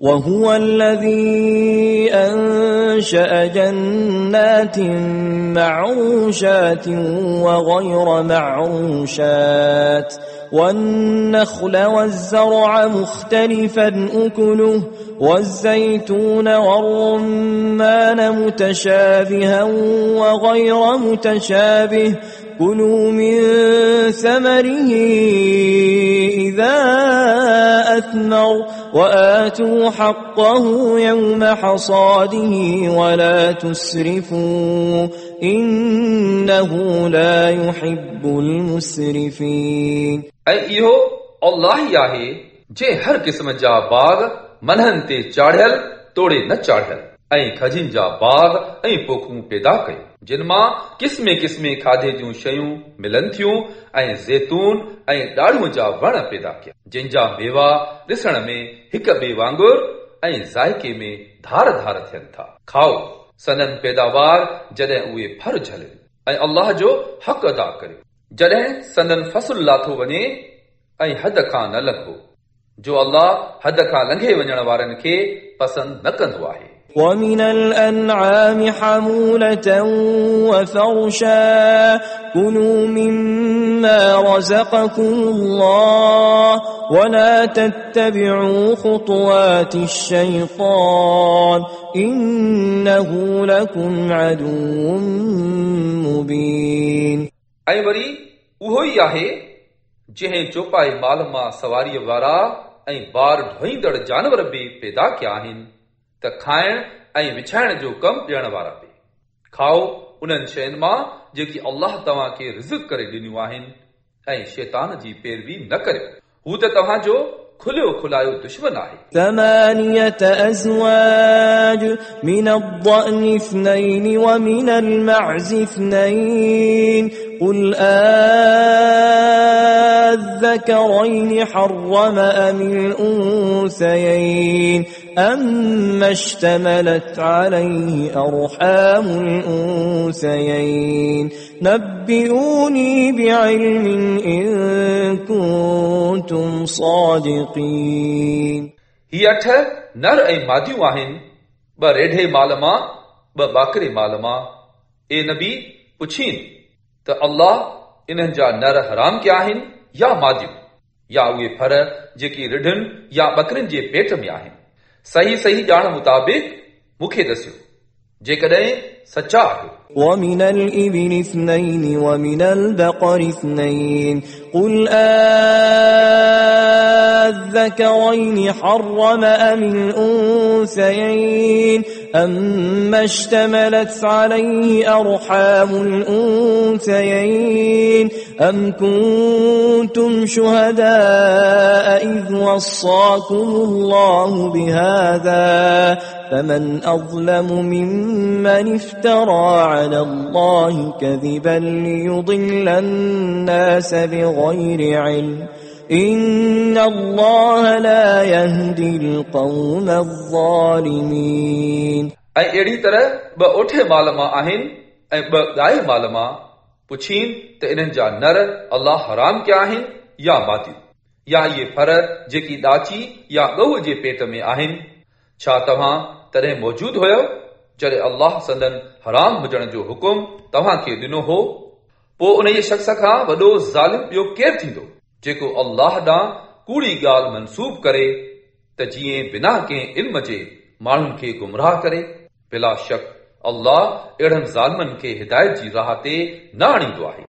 وهو الذي أنشأ جنات معروشات وغير معروشات والنخل والزرع مختلفا أكله والزيتون والرمان متشابها وغير متشابه كلوا من ثمره إذا أثمر وآتوا حقه يوم حصاده ولا تسرفوا إنه لا يحب المسرفين ऐं इहो अल्लाह ई आहे जंहिं हर क़िस्म जा बाग मनहनि ते चाढ़ियल तोड़े न चाढ़ियल ऐं खजिन जा बाग ऐं पोखूं पैदा कयूं जिन मां क़िस्मे क़िस्मे खाधे जूं शयूं मिलनि थियूं ऐं ज़ैतून ऐं ॾाढ़ूअ जा वण पैदा कया جن جا ميوا ڏسڻ ۾ هڪ ٻئي وانگر ۽ زائڪي ۾ ڌار ڌار ٿين ٿا. کائو. سنن پيداوار جڏهن اهي ڦر جهلن ۽ الله جو حق ادا ڪريو. سندن فسل لاٿو وڃي ۽ حد کان نه لنگهو. جو الله حد کان لنگهي وڃڻ وارن کي پسند نه ڪندو آهي ومن الأنعام حمولة وفرشا كلوا مما رزقكم الله ولا تتبعوا خطوات الشيطان إنه لكم عدو مبين ऐं वरी उहो ई आहे जंहिं चोपाए माल मां सवारीअ वारा ऐं बार ढोईंदड़ जानवर बि पैदा कया आहिनि त खाइण ऐं विछाइण जो कमु ॾियण वारा बि खाओ उन्हनि शयुनि मां जेकी अल्लाह तव्हांखे रिज़ करे ॾिनियूं आहिनि ऐं शैतान जी पैरवी न करियो हू त तव्हांजो खुलियो खुलायो दुश्मन आहे ثمانية أزواج من الضأن اثنين ومن المعز اثنين قل أذكرين حرم أم الأنثيين أما اشتملت عليه أرحام الأنثيين نبئوني بعلم إن كنتم صادقين ही अठ नर ऐं मादियूं आहिनि ॿ रेढे माल मां ॿ बाकरे माल मां ए नबी पुछीन त अलाह इन्हनि जा नर हराम कया आहिनि या मादियूं या उहे फर जेकी रिढनि या ॿकरियुनि जे पेट में आहिनि। सही सही ॼाण मुताबिक़ मूंखे दसियो, जेकॾहिं सचा आहियो ومن الإبل اثنين ومن البقر اثنين قل أذكرين حرم أم الأنثيين أما اشتملت عليه أرحام الأنثيين أم كنتم شهداء إذ وصاكم الله بهذا فمن أظلم ممن افترى على الله كذبا ليضل الناس بغير علم إن الله لا يهدي القوم الظالمين ऐं अहिड़ी तरह ॿ ओठे माल मां आहिनि ऐं ॿ गाए माल मां पुछीन त इन्हनि जा नर अल्लाह हराम कया आहिनि या मादियूं या इहे फर जेकी ॾाची या ॻऊ जे पेट में आहिनि छा तव्हां तॾहिं मौजूद हुयो जॾहिं अल्लाह संदन हराम हुजण जो हुकुम तव्हांखे ॾिनो हो पोइ उन जे शख़्स खां वॾो ज़ालिम ॿियो केरु थींदो जेको अल्लाह ॾांहुं कूड़ी ॻाल्हि मनसूब करे त जीअं बिना कंहिं इल्म जे माण्हुनि खे गुमराह करे बिला शक अल्लाह अहिड़नि ज़ालमनि खे हिदायत जी राह ते न आणींदो आहे